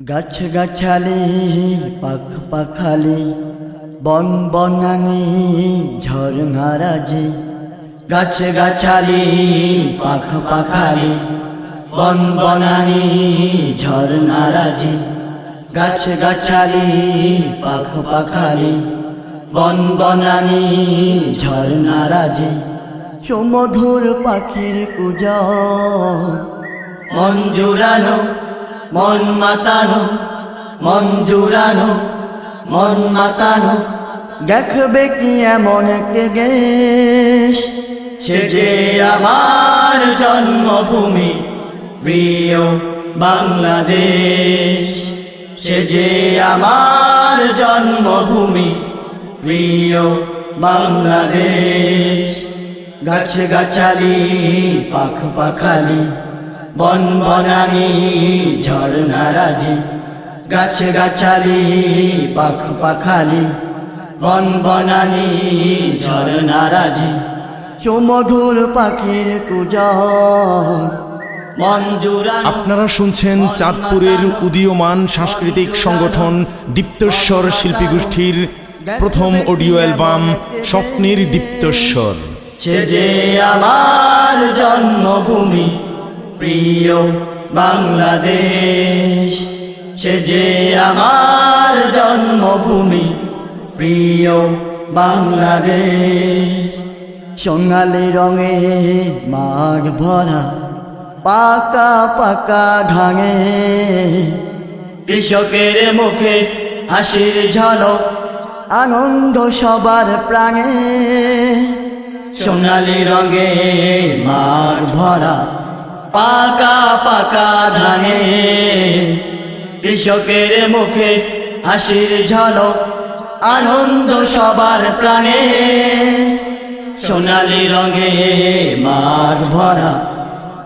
গাছ গাছালি, পাখ পাখালি, বন বনানি ঝরঙারাজি গাছ গাছালি, পাখ পাখালি, বন বনানি ঝরনারাজি গাছ গাছালি, পাখ পাখালি, বন বনানি ঝরনারাজি সুমধুর পাখির পূজা মন জুড়ানো মন মাতানো, মন জুড়ানো, মন মাতানো। দেখবে কি এমন কে গেশ সে যে আমার জন্মভূমি, প্রিয় বাংলাদেশ। সে যে আমার জন্মভূমি, প্রিয় বাংলাদেশ। গাছ গাছালি, পাখ পাখালি বন বনানি ঝরনারাজি গাছ গাছালি পাখ পাখালি। বন বনানি ঝরনারাজি সুমধুর পাখির পূজা আপনারা শুনছেন চাঁদপুরের উদীয়মান সাংস্কৃতিক সংগঠন দীপ্তস্বর শিল্পী গোষ্ঠীর প্রথম অডিও অ্যালবাম স্বপ্নের দীপ্তস্বর সে যে আমার জন্মভূমি প্রিয় বাংলাদেশ, সে যে আমার জন্মভূমি। প্রিয় বাংলাদেশ, সোনালি রঙে মাঘ ভরা, পাকা পাকা ধাঙে কৃষকের মুখে হাসির ঝলক, আনন্দ সবার প্রাণে। সোনালি রঙে মাঘ ভরা পাকা পাকা ধানে। কৃষকের মুখে হাসির ঝলক, আনন্দ সবার প্রাণে। সোনালি রঙে মাঘ ভরা,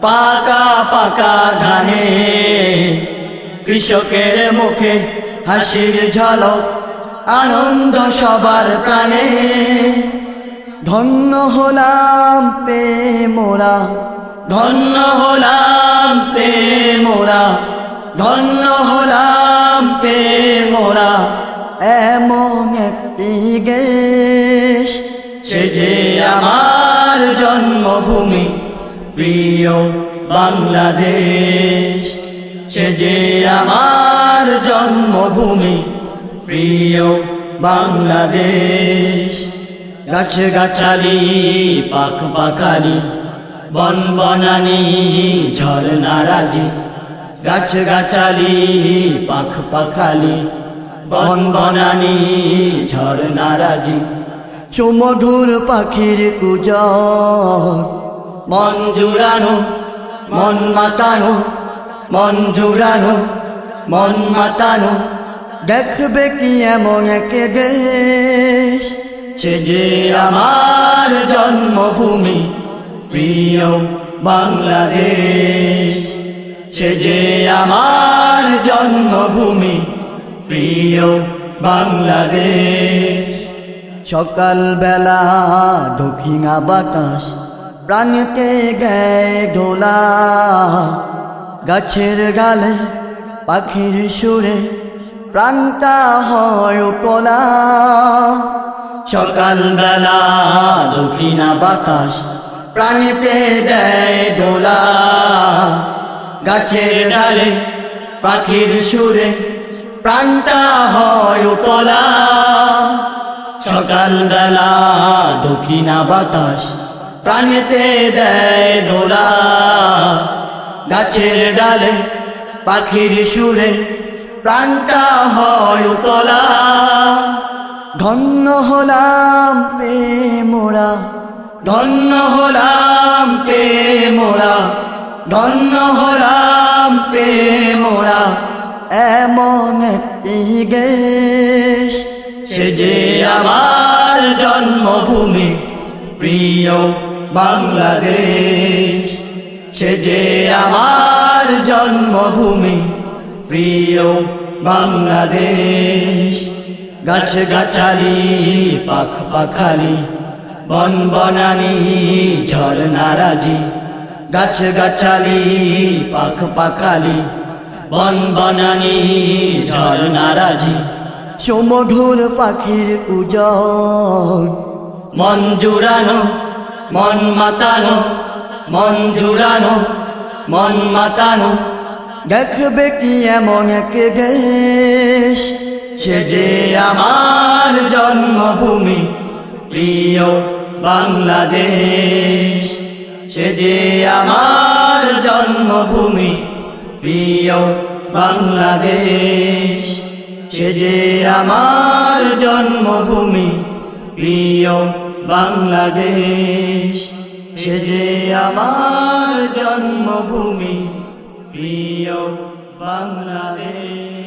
পাকা পাকা ধানে। কৃষকের মুখে হাসির ঝলক, আনন্দ সবার প্রাণে। ধন্য হলাম পে মোরা ধন্য হলাম পে মোরা, ধন্য হলাম পে মোরা। এমন একটি গেশ সে যে আমার জন্মভূমি, প্রিয় বাংলাদেশ। সে যে আমার জন্মভূমি, প্রিয় বাংলাদেশ। গাছ গাছালি পাখ পাখালি বন বনানি ঝরনারাজি গাছ গাছালি পাখ পাখালি। বন বনানি ঝরনারাজি সুমধুর পাখির কুজা মন জুড়ানো, মন মাতানো, মন জুড়ানো, মন মাতানো। দেখবে কি এমন একে দেশ? সে যে আমার জন্মভূমি। প্রিয় বাংলাদেশ, সে যে আমার জন্মভূমি, প্রিয় বাংলাদেশ। সকালবেলা দক্ষিণা বাতাস, প্রাণকে গায়ে দোলা। গাছের গালে, পাখির সুরে, প্রাণটা হয় কলা সকালবেলা দক্ষিণা বাতাস প্রাণীতে দেয় দোলা। গাছের ডালে, পাখির সুরে প্রাণটা হয় তোলা সকালবেলা দক্ষিণা বাতাস প্রাণীতে দেয় দোলা। গাছের ডালে, পাখির সুরে প্রাণটা হয় তোলা ধন্য হলাম মোরা। ধন্য হলাম পে মোরা, ধন্য হলাম পে মোরা। এমন সে যে আমার জন্মভূমি, প্রিয় বাংলাদেশ। সে যে আমার জন্মভূমি, প্রিয় বাংলাদেশ। গাছ গাছালি, পাখ পাখালি বন বনানি ঝরনারাজি গাছ গাছালি পাখ পাখালি। বন বনানি ঝর্ণারাজি সমধুর পাখির পূজন মন জুড়ানো মন মাতানো মন জুড়ানো মন মাতানো। দেখবে কি এমন এক দেশ? সে যে আমার জন্মভূমি প্রিয় বাংলাদেশ, সে যে আমার জন্মভূমি, প্রিয় বাংলাদেশ, সে যে আমার জন্মভূমি, প্রিয় বাংলাদেশ, সে যে আমার জন্মভূমি, প্রিয় বাংলাদেশ।